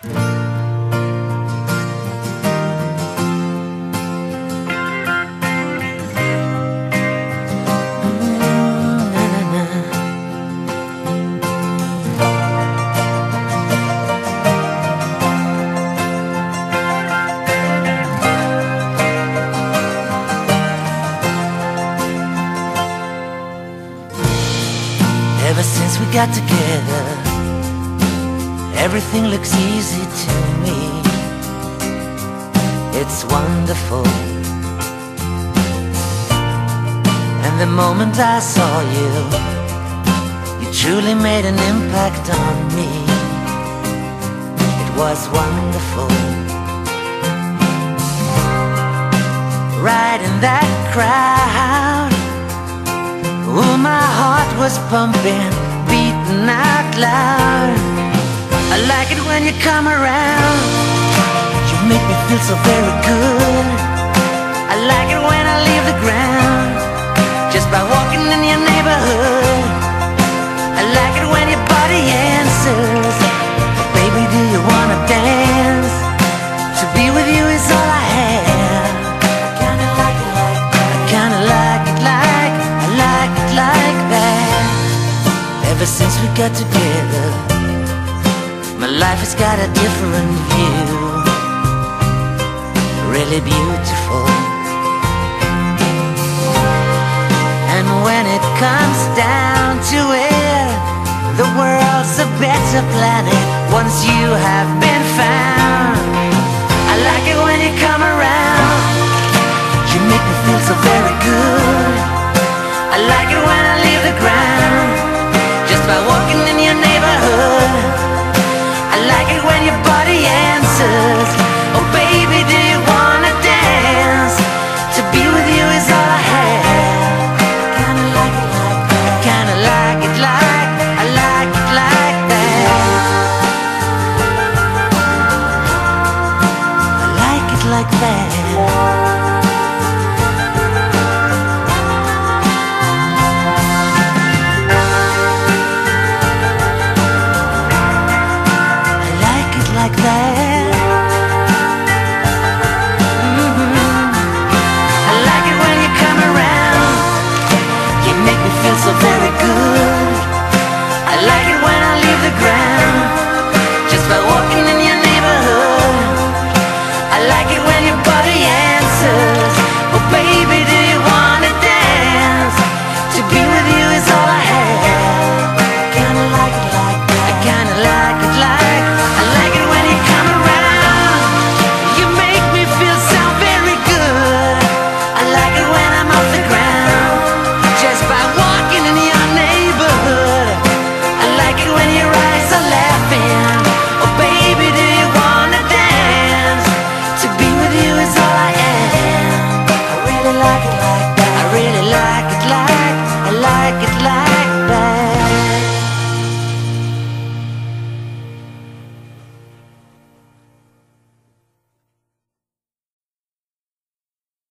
Ever since we got together, everything looks easy to me. It's wonderful. And the moment I saw you, you truly made an impact on me. It was wonderful. Right in that crowd. Oh, my heart was pumping, beating out loud. I like it when you come around. You make me feel so very good. I like it when I leave the ground, just by walking in your neighborhood. I like it when your body answers. Baby, do you wanna dance? To be with you is all I have. I kinda like it like. I kinda like it like, I like it like that. Ever since we got together, my life has got a different view. Really beautiful. And when it comes down to it, the world's a better planet once you have been found. Answers. Oh, baby, do you wanna dance? To be with you is all I have. Kinda like it like that. Kinda like it like, I like it like that. I like it like that.